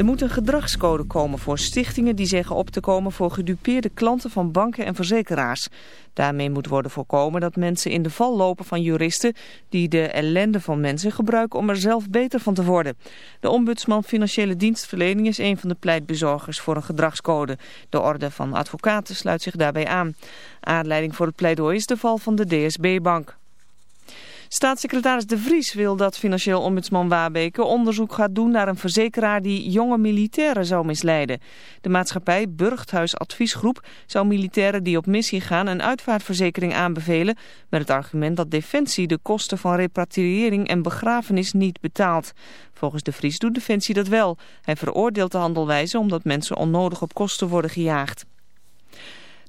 Er moet een gedragscode komen voor stichtingen die zeggen op te komen voor gedupeerde klanten van banken en verzekeraars. Daarmee moet worden voorkomen dat mensen in de val lopen van juristen die de ellende van mensen gebruiken om er zelf beter van te worden. De ombudsman Financiële Dienstverlening is een van de pleitbezorgers voor een gedragscode. De orde van advocaten sluit zich daarbij aan. Aanleiding voor het pleidooi is de val van de DSB-bank. Staatssecretaris De Vries wil dat financieel ombudsman Wabeke onderzoek gaat doen naar een verzekeraar die jonge militairen zou misleiden. De maatschappij Burgthuis Adviesgroep zou militairen die op missie gaan een uitvaartverzekering aanbevelen met het argument dat Defensie de kosten van repatriëring en begrafenis niet betaalt. Volgens De Vries doet Defensie dat wel. Hij veroordeelt de handelwijze omdat mensen onnodig op kosten worden gejaagd.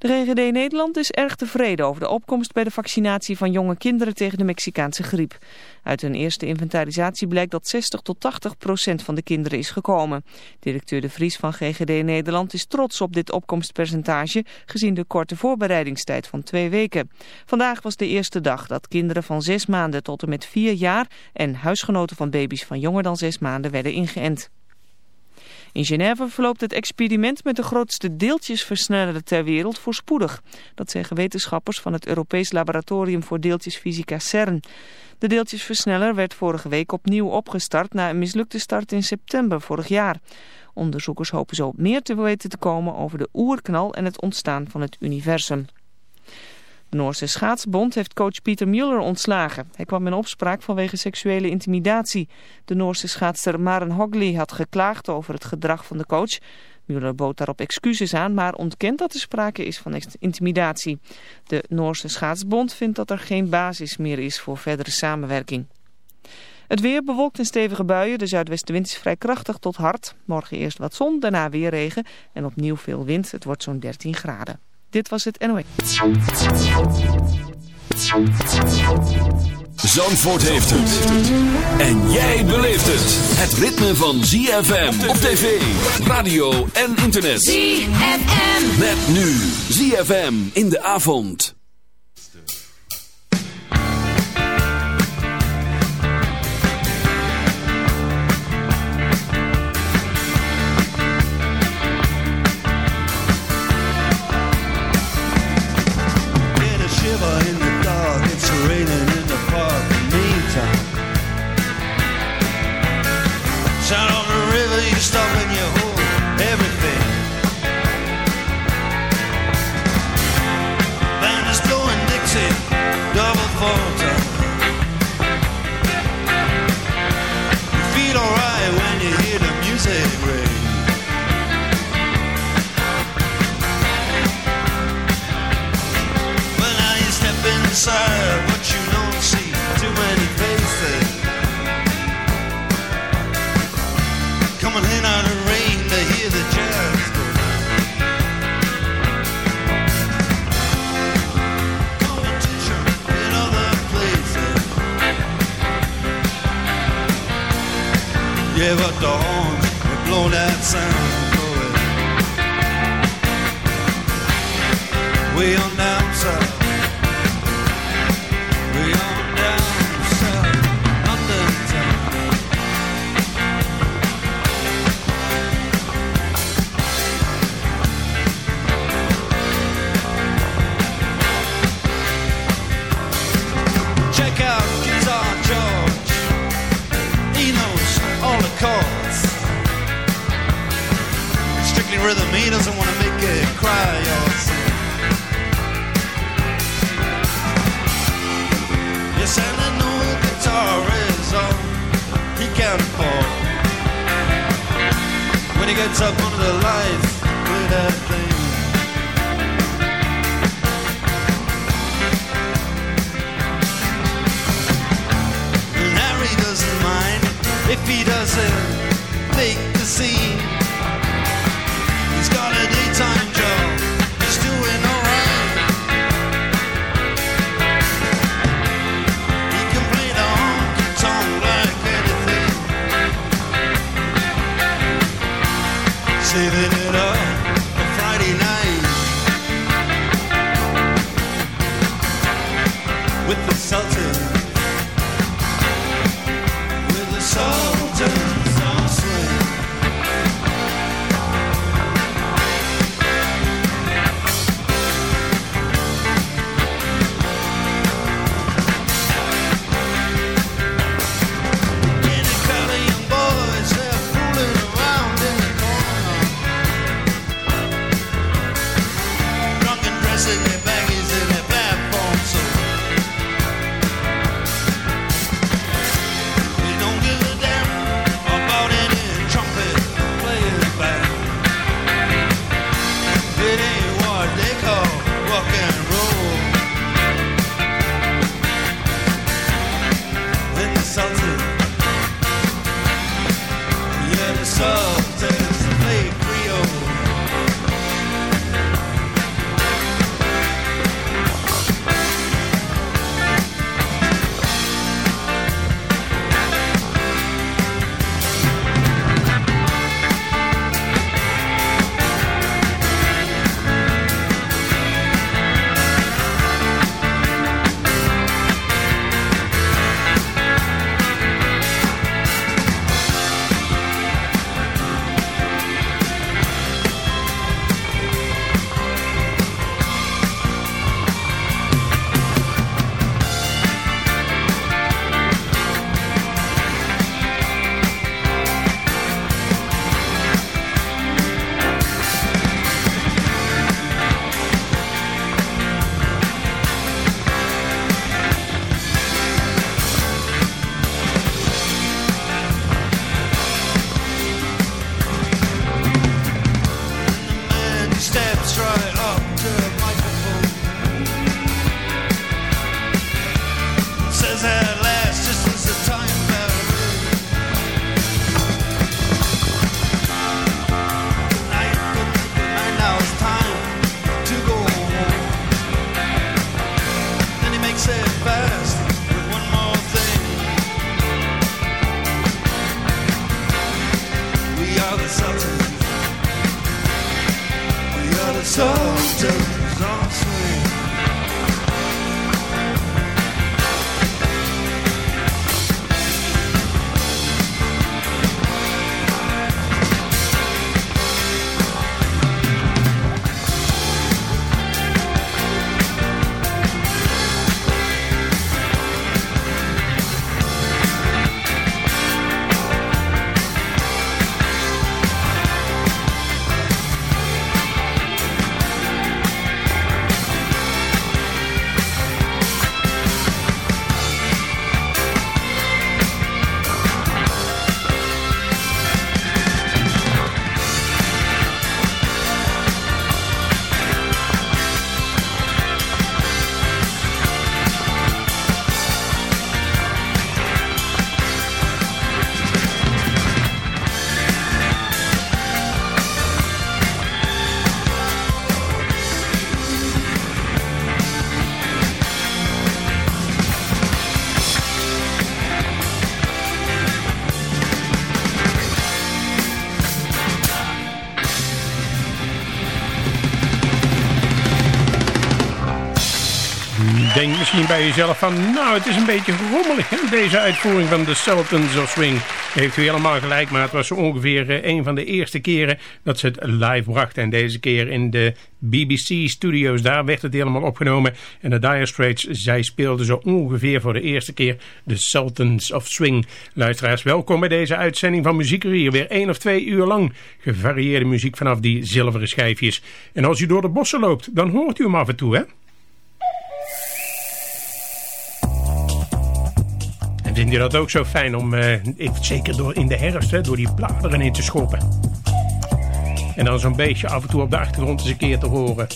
De GGD Nederland is erg tevreden over de opkomst bij de vaccinatie van jonge kinderen tegen de Mexicaanse griep. Uit een eerste inventarisatie blijkt dat 60 tot 80 procent van de kinderen is gekomen. Directeur De Vries van GGD Nederland is trots op dit opkomstpercentage gezien de korte voorbereidingstijd van twee weken. Vandaag was de eerste dag dat kinderen van zes maanden tot en met vier jaar en huisgenoten van baby's van jonger dan zes maanden werden ingeënt. In Genève verloopt het experiment met de grootste deeltjesversneller ter wereld voorspoedig. Dat zeggen wetenschappers van het Europees Laboratorium voor Deeltjesfysica CERN. De deeltjesversneller werd vorige week opnieuw opgestart na een mislukte start in september vorig jaar. Onderzoekers hopen zo meer te weten te komen over de oerknal en het ontstaan van het universum. De Noorse schaatsbond heeft coach Pieter Muller ontslagen. Hij kwam in opspraak vanwege seksuele intimidatie. De Noorse schaatster Maren Hogley had geklaagd over het gedrag van de coach. Muller bood daarop excuses aan, maar ontkent dat er sprake is van intimidatie. De Noorse schaatsbond vindt dat er geen basis meer is voor verdere samenwerking. Het weer bewolkt in stevige buien. De zuidwestenwind is vrij krachtig tot hard. Morgen eerst wat zon, daarna weer regen en opnieuw veel wind. Het wordt zo'n 13 graden. Dit was het NOE. Zandvoort heeft het. En jij beleeft het. Het ritme van ZFM op tv, radio en internet. ZFM. Met nu ZFM in de avond. Misschien bij jezelf van, nou het is een beetje rommelig hè? deze uitvoering van de Sultans of Swing. Heeft u helemaal gelijk, maar het was ongeveer eh, een van de eerste keren dat ze het live brachten. En deze keer in de BBC Studios, daar werd het helemaal opgenomen. En de Dire Straits, zij speelden zo ongeveer voor de eerste keer de Sultans of Swing. Luisteraars, welkom bij deze uitzending van Muziekurier. Weer één of twee uur lang gevarieerde muziek vanaf die zilveren schijfjes. En als u door de bossen loopt, dan hoort u hem af en toe hè. En vind je dat ook zo fijn om, eh, zeker door in de herfst, door die bladeren in te schoppen. En dan zo'n beetje af en toe op de achtergrond eens een keer te horen.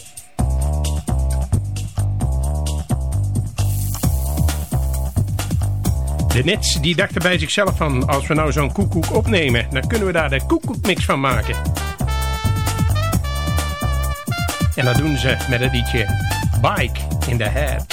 De Nets die dachten bij zichzelf van... als we nou zo'n koekoek opnemen... dan kunnen we daar de koekoekmix van maken. En dat doen ze met het liedje Bike in the Head.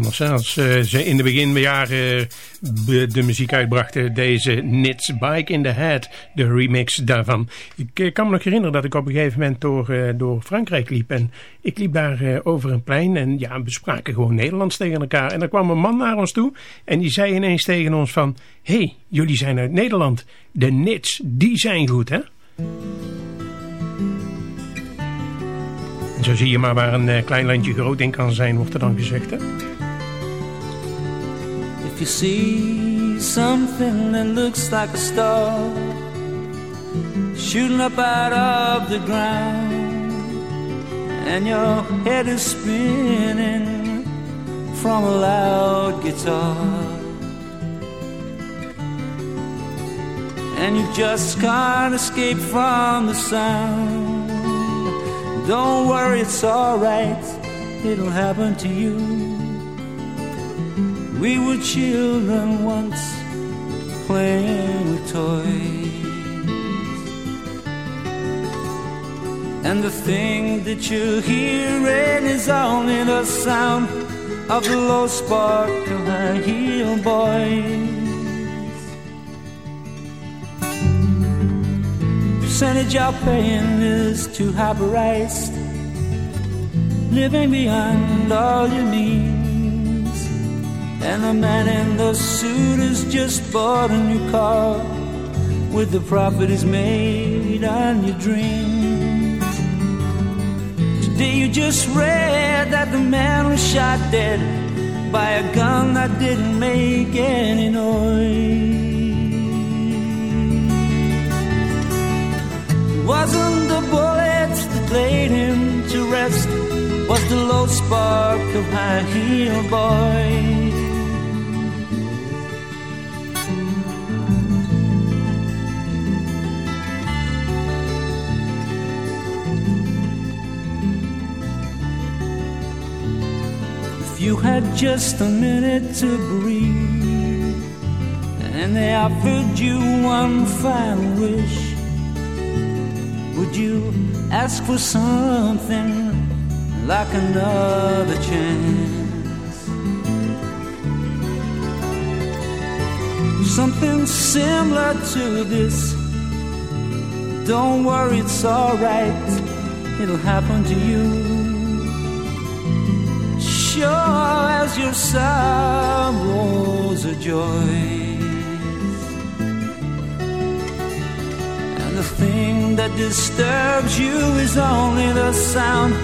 Anders als uh, ze in de beginjaren de muziek uitbrachten. Deze Nits Bike in the Head, de remix daarvan. Ik uh, kan me nog herinneren dat ik op een gegeven moment door, door Frankrijk liep. En ik liep daar over een plein en ja, we spraken gewoon Nederlands tegen elkaar. En er kwam een man naar ons toe en die zei ineens tegen ons van... Hé, hey, jullie zijn uit Nederland. De Nits, die zijn goed hè? En zo zie je maar waar een klein landje groot in kan zijn, wordt er dan gezegd. Hè? You see something that looks like a star Shooting up out of the ground And your head is spinning from a loud guitar. And you just can't escape from the sound. Don't worry, it's alright, it'll happen to you. We were children once playing with toys. And the thing that you're hearing is only the sound of the low spark of high heel boys. percentage you're paying is too high priced. Living beyond all your means. And the man in the suit has just bought a new car with the profit he's made on your dreams. Today you just read that the man was shot dead by a gun that didn't make any noise. It wasn't the bullets that laid him to rest, was the low spark of high heel boy. You had just a minute to breathe, and they offered you one final wish would you ask for something like another chance? Something similar to this. Don't worry, it's alright, it'll happen to you. Sure as your sorrows are joy. And the thing that disturbs you is only the sound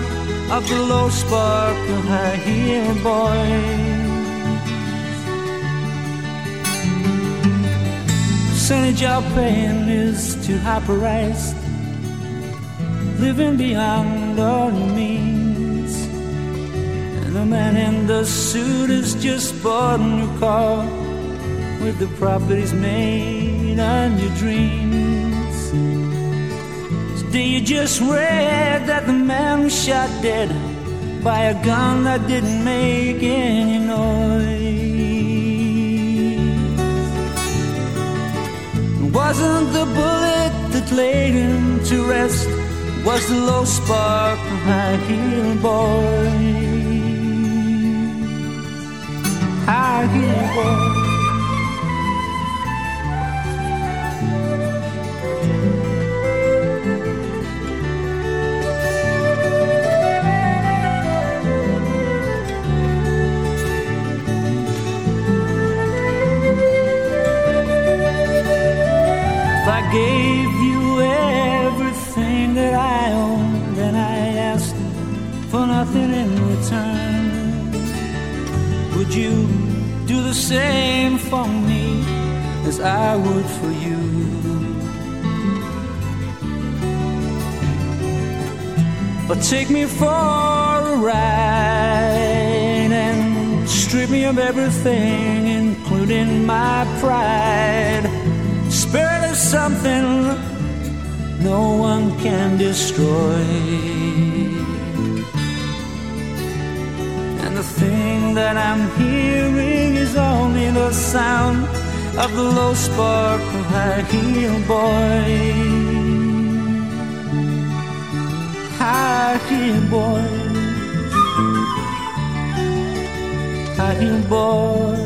of the low spark of high heel boy. Percentage you're paying is too high priced. Living beyond your means. The man in the suit has just bought a new car with the properties made on your dreams. Do you just read that the man was shot dead by a gun that didn't make any noise? wasn't the bullet that laid him to rest, was the low spark of high heel boy. Heel gave you everything that I owned, and I asked for nothing in return. Would you do the same for me as I would for you? But take me for a ride and strip me of everything, including my pride spirit is something no one can destroy. Thing that I'm hearing is only the sound of the low spark of high heel boy. High heel boy. high heel boy,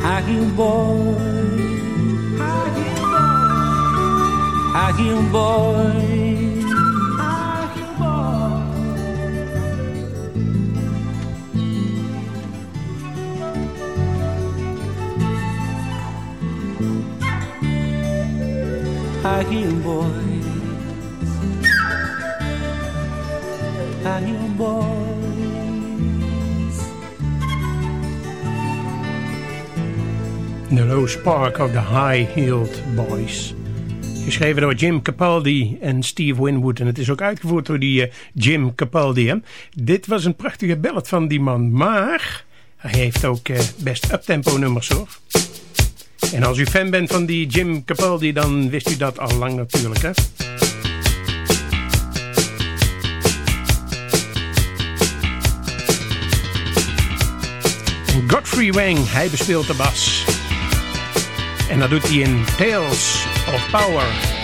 high heel boy, high heel boy. high The Low Spark of the High-Heeled Boys. Geschreven door Jim Capaldi en Steve Winwood. En het is ook uitgevoerd door die uh, Jim Capaldi. Dit was een prachtige ballad van die man. Maar hij heeft ook uh, best uptempo nummers hoor. En als u fan bent van die Jim Capaldi, dan wist u dat al lang natuurlijk, hè? Godfrey Wang, hij bespeelt de bas. En dat doet hij in Tales of Power.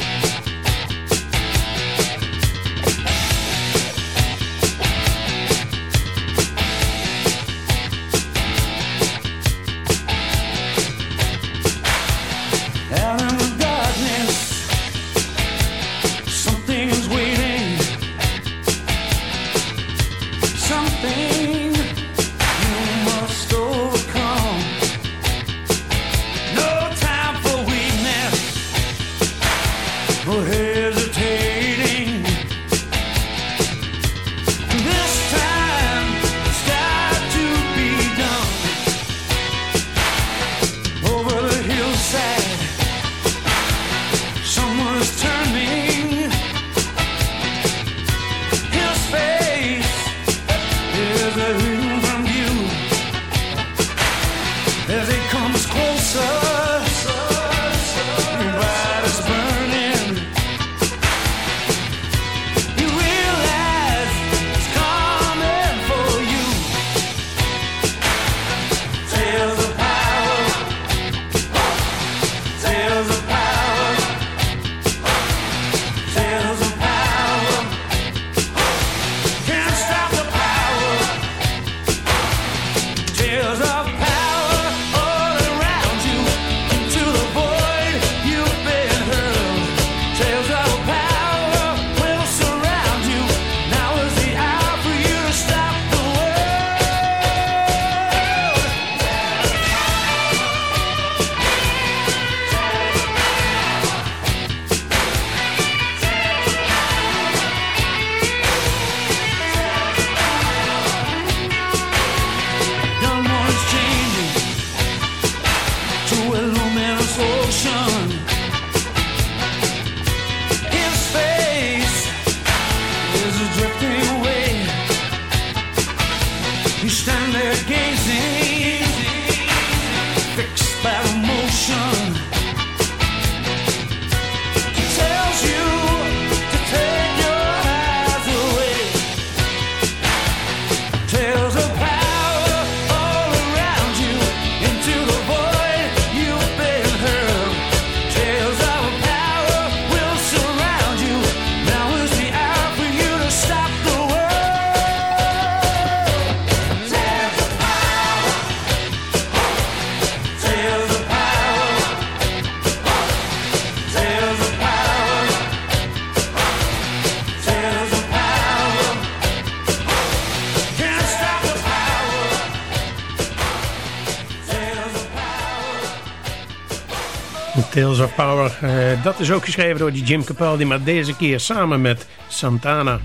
Tales of Power. Uh, dat is ook geschreven door die Jim Capaldi, maar deze keer samen met Santana.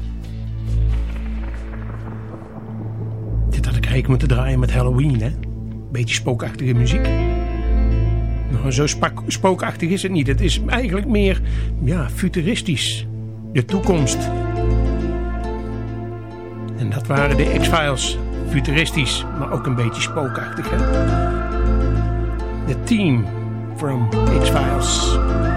Dit had ik eigenlijk moeten draaien met Halloween, hè? Beetje spookachtige muziek. Nou, zo spookachtig is het niet. Het is eigenlijk meer ja, futuristisch. De toekomst. En dat waren de X-Files. Futuristisch, maar ook een beetje spookachtig. Hè? De team from X-Files. zo'n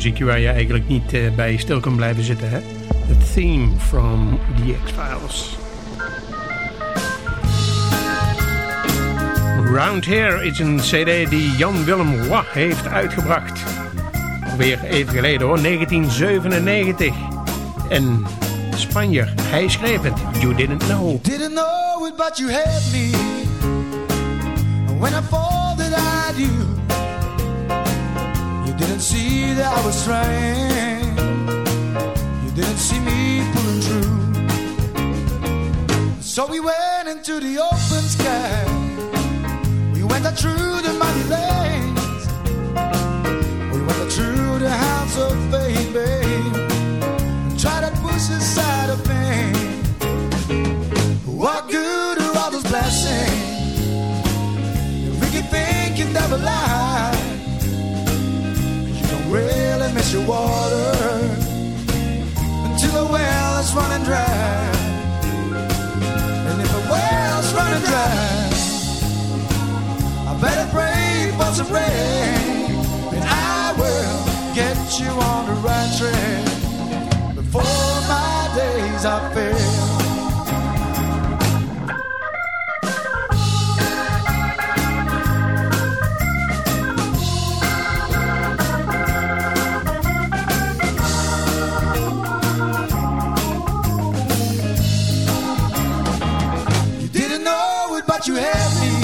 muziekje waar je eigenlijk niet uh, bij stil kan blijven zitten. Hè? The theme from The X-Files. Round Here is een cd die Jan Willem Roy heeft uitgebracht. Alweer even geleden hoor, 1997. En Spanje, hij schreef het. You didn't know. You didn't know but you had me. When I thought that I do. That I was trying. You didn't see me pulling through. So we went into the open sky. We went through the muddy lanes. We went through the house of faith, babe. Tried to push aside of pain. What good are all those blessings? If we keep thinking. You don't really miss your water until the well is running dry. And if the well's running dry, I better pray for some rain, and I will get you on the right track before my days are filled. You had me.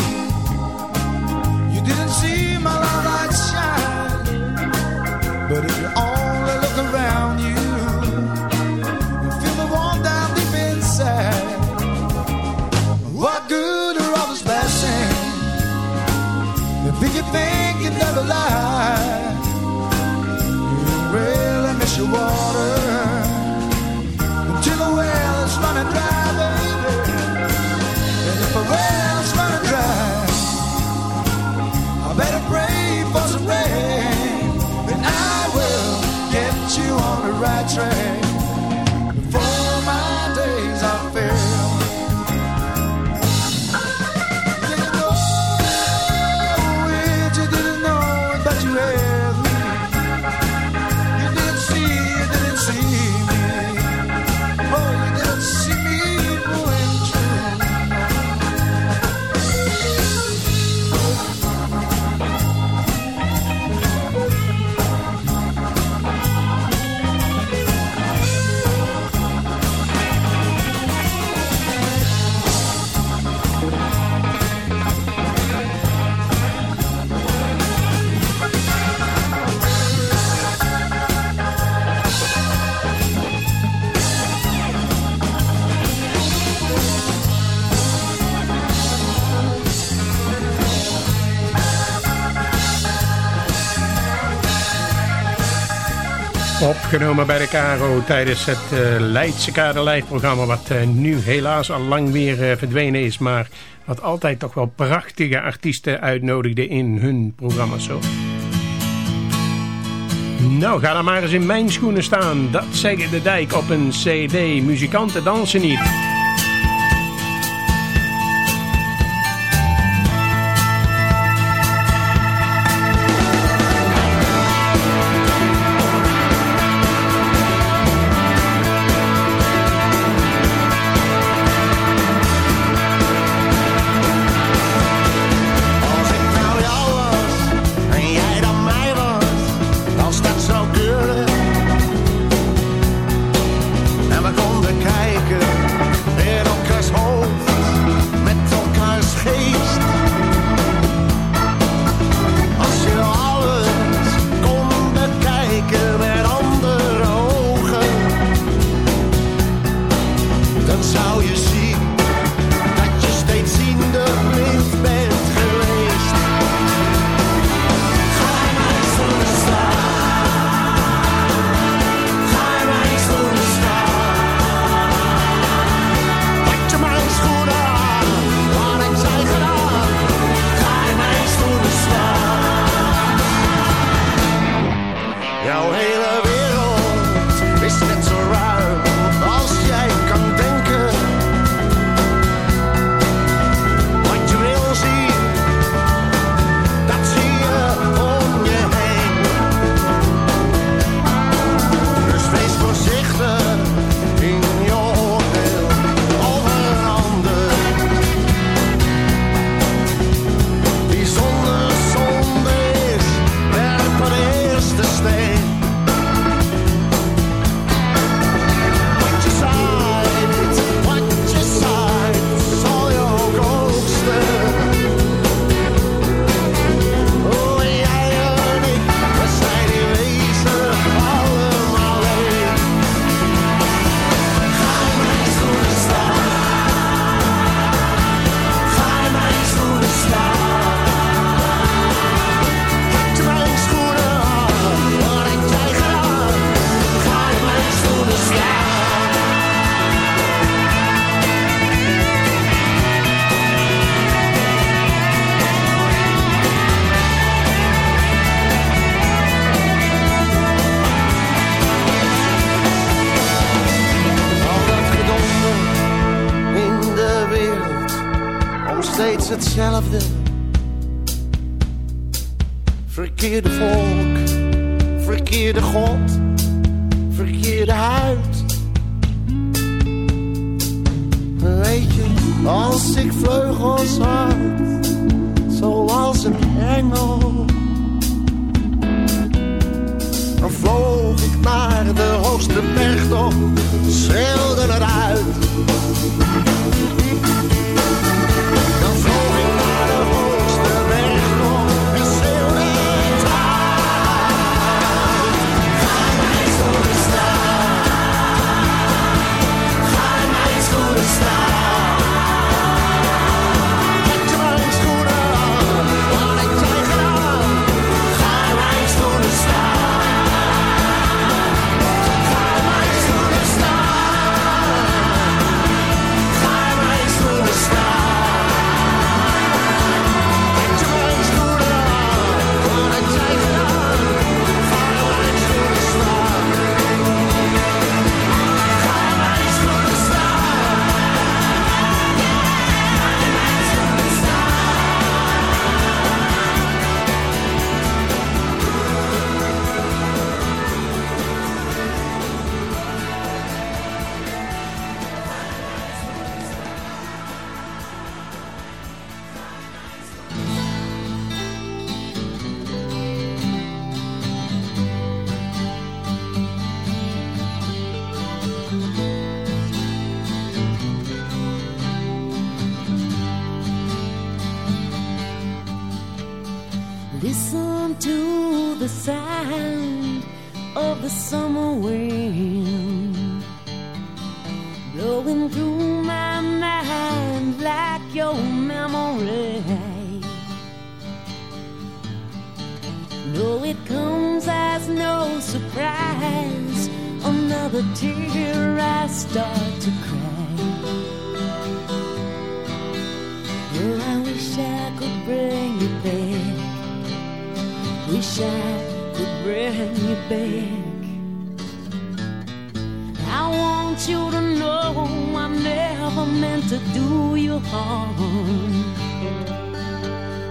Opgenomen bij de Caro tijdens het uh, Leidse Kade Live programma. Wat uh, nu helaas al lang weer uh, verdwenen is. Maar wat altijd toch wel prachtige artiesten uitnodigde in hun programma's. Zo. Nou, ga dan maar eens in mijn schoenen staan. Dat zeggen de dijk op een cd. Muzikanten dansen niet.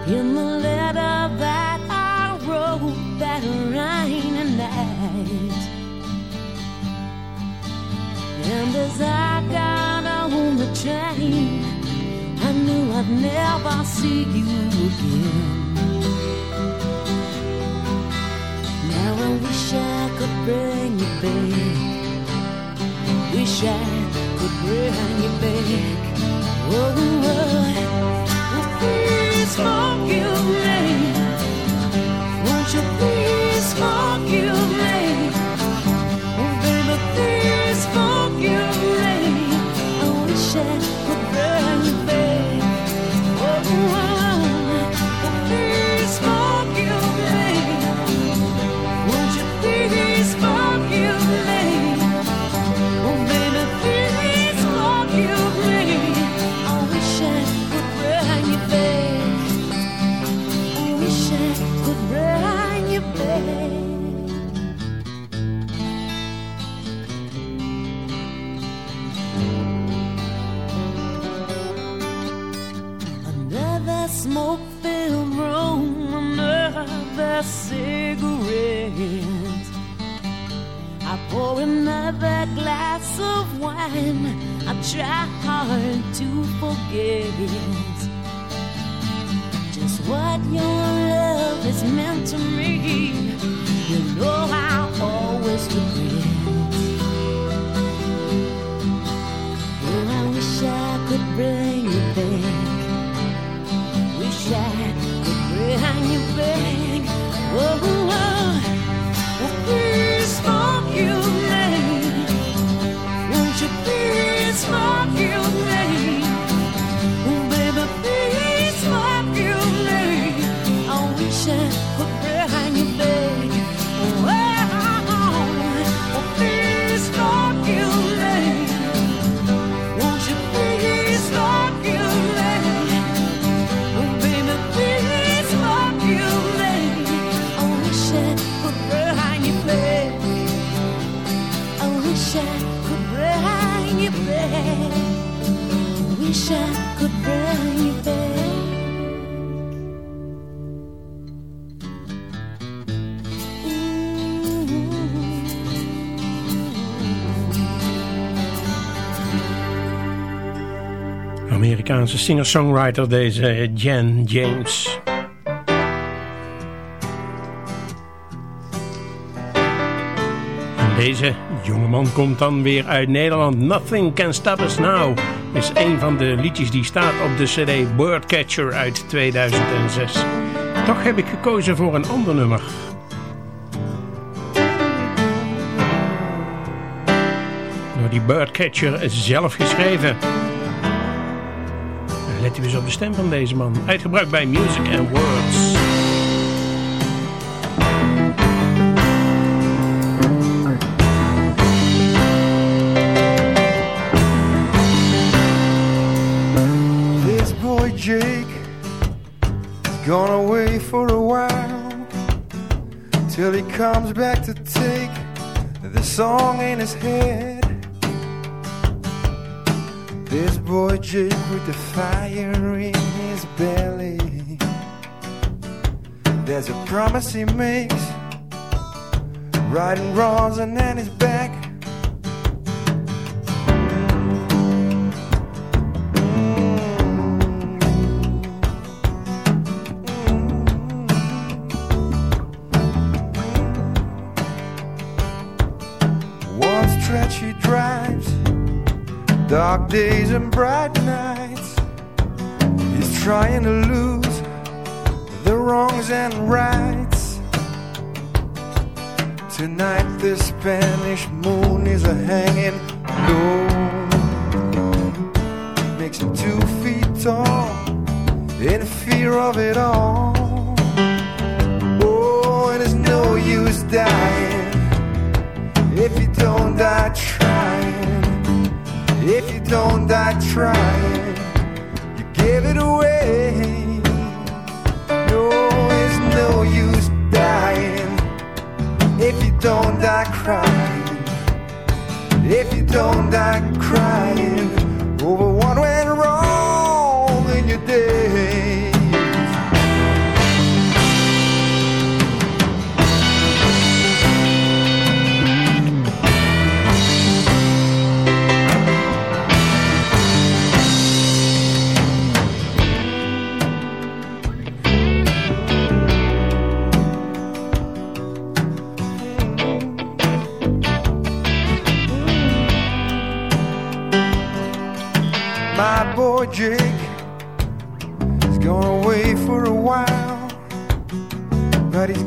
in the letter that I wrote that rainy night. And as I got on the train, I knew I'd never see you again. Now I wish I could bring you back. Wish I could bring you back. Oh, oh, oh smoke you made? Won't you please smoke? time I try hard to forget just what your love is meant to me. You know I always regret. Oh, I wish I could bring you back. Wish I could bring you back. oh. oh, oh. Amerikaanse singer-songwriter, deze Jan James. En deze jongeman komt dan weer uit Nederland. Nothing Can Stop Us Now is een van de liedjes die staat op de cd Birdcatcher uit 2006. Toch heb ik gekozen voor een ander nummer. Door die Birdcatcher zelf geschreven. Let u eens op de stem van deze man. Uitgebruikt bij Music and Words. This boy Jake has gone away for a while till he comes back to take the song in his head. This boy Jake with the fire in his belly. There's a promise he makes, riding wrongs and then his back. Dark days and bright nights. He's trying to lose the wrongs and rights. Tonight the Spanish moon is a hanging low. Makes him two feet tall in fear of it all. Oh, and it's no use dying if you don't die don't die trying, you give it away. No, it's no use dying if you don't die crying. If you don't die crying over what went wrong in your days.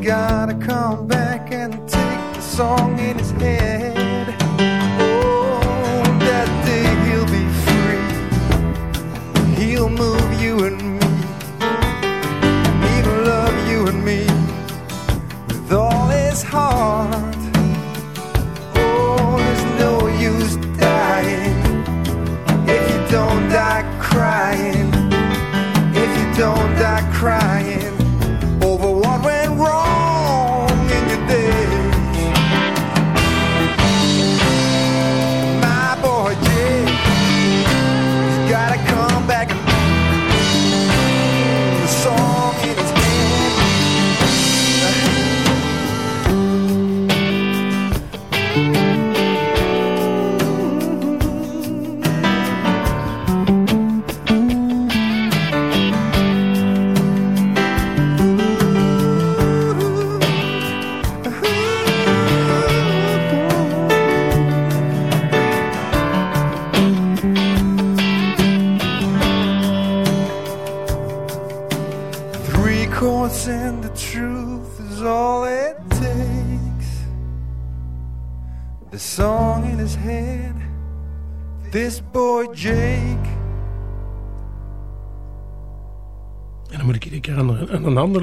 Gotta come back and take the song in his head.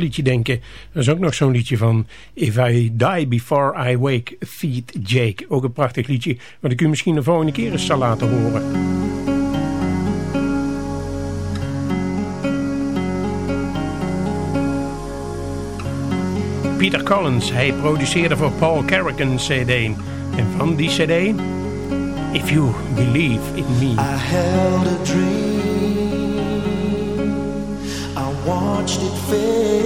Liedje denken. Er is ook nog zo'n liedje van If I Die Before I Wake, Feed Jake. Ook een prachtig liedje, wat ik u misschien de volgende keer eens zal laten horen. Peter Collins, hij produceerde voor Paul Carrick een cd. En van die cd, If You Believe in Me. I held a dream. I watched it fade.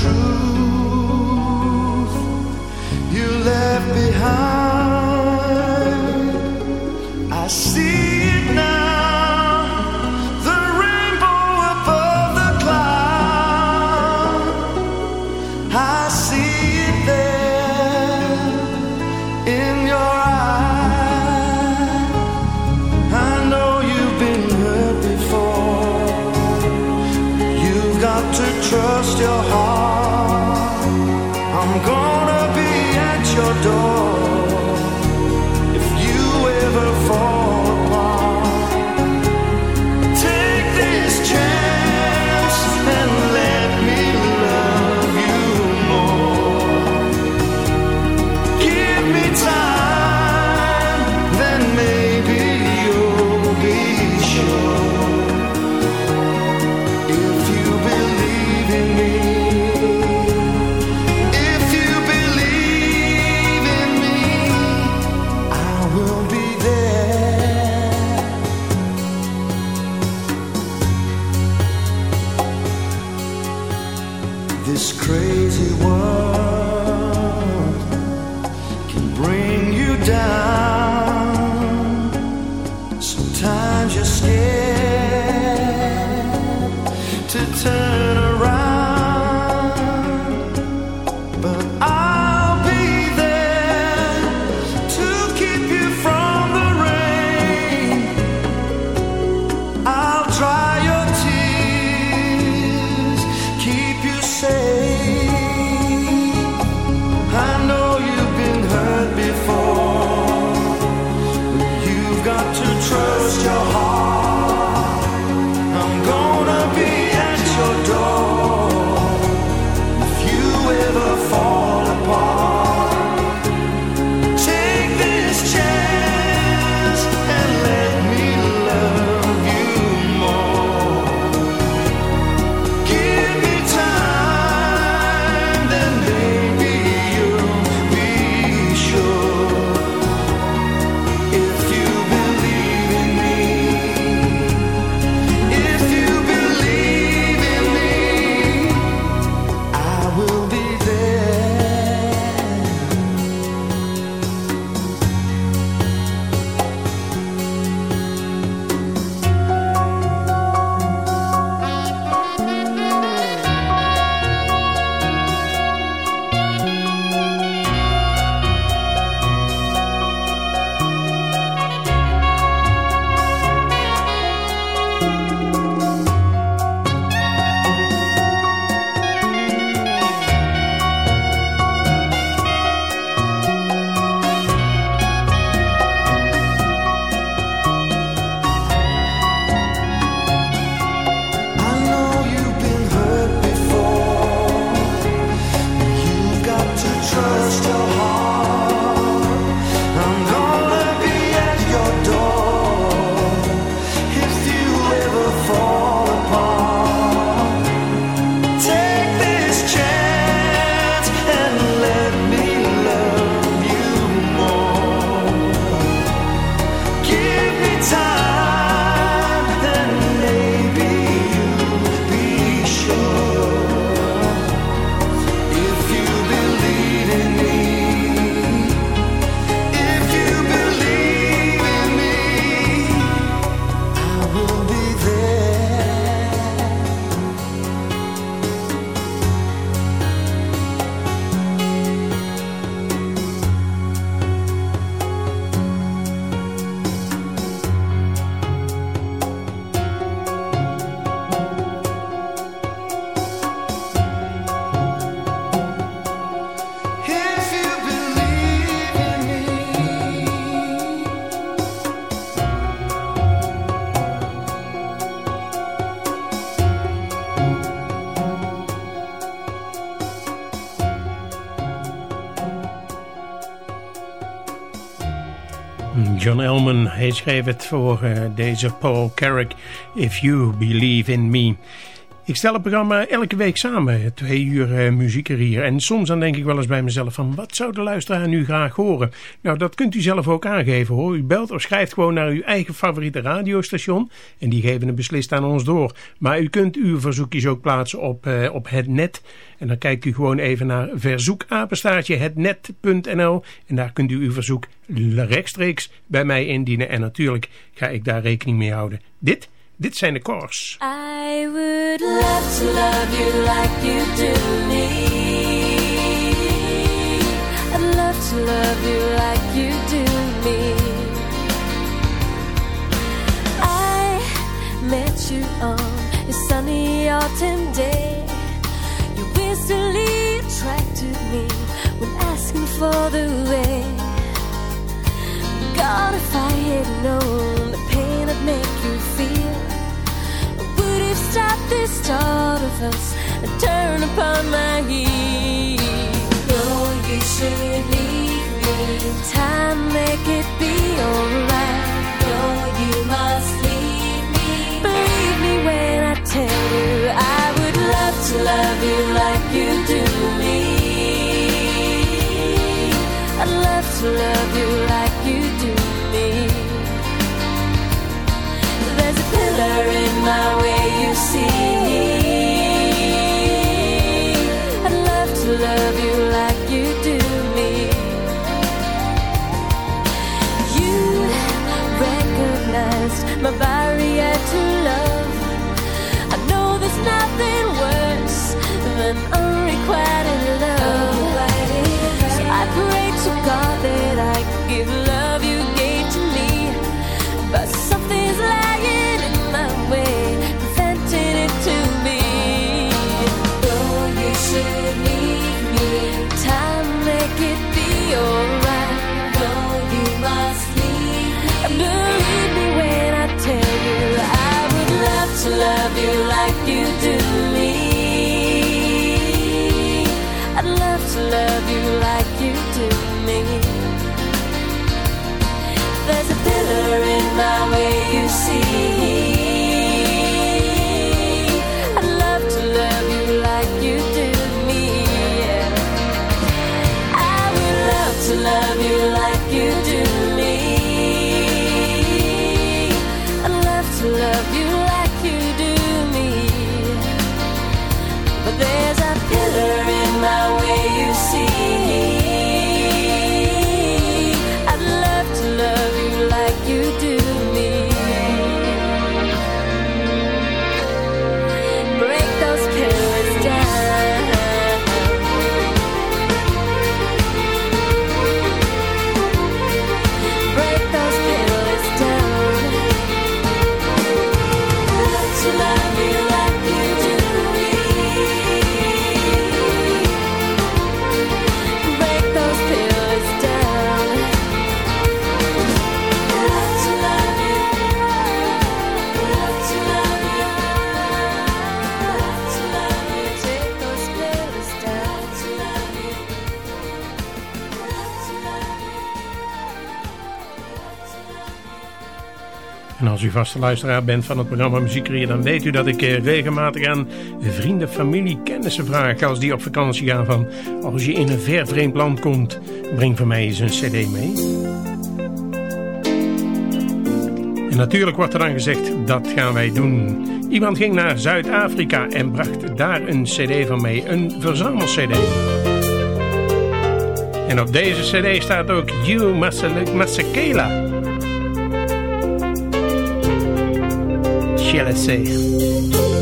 truth you left behind. I see this crazy world. Hij schreef het voor uh, deze Paul Carrick, If You Believe in Me. Ik stel het programma elke week samen, twee uur uh, muziek er hier. En soms dan denk ik wel eens bij mezelf van, wat zou de luisteraar nu graag horen? Nou, dat kunt u zelf ook aangeven hoor. U belt of schrijft gewoon naar uw eigen favoriete radiostation en die geven het beslist aan ons door. Maar u kunt uw verzoekjes ook plaatsen op, uh, op het net. En dan kijkt u gewoon even naar verzoekapenstaartje hetnet.nl en daar kunt u uw verzoek rechtstreeks bij mij indienen. En natuurlijk ga ik daar rekening mee houden. Dit Dit zijn de chorus. I would love to love you like you do me. I'd love to love you like you do me. I met you on a sunny autumn day. You instantly attracted me when asking for the way. God, if I had known the pain feel, I have this thought of us and turned upon my heel. No, you should leave me. Time make it be alright. No, you must leave me. Believe me when I tell you, I would love to love you like you do me. I'd love to love you like you do me. There's a pillar in my way my way, you see. Als u vaste luisteraar bent van het programma Muziekreer, dan weet u dat ik eh, regelmatig aan vrienden, familie, kennissen vraag als die op vakantie gaan van als je in een ver vreemd land komt, breng voor mij eens een cd mee. En natuurlijk wordt er dan gezegd, dat gaan wij doen. Iemand ging naar Zuid-Afrika en bracht daar een cd van mee, een verzamel-cd. En op deze cd staat ook You Masekela. Shall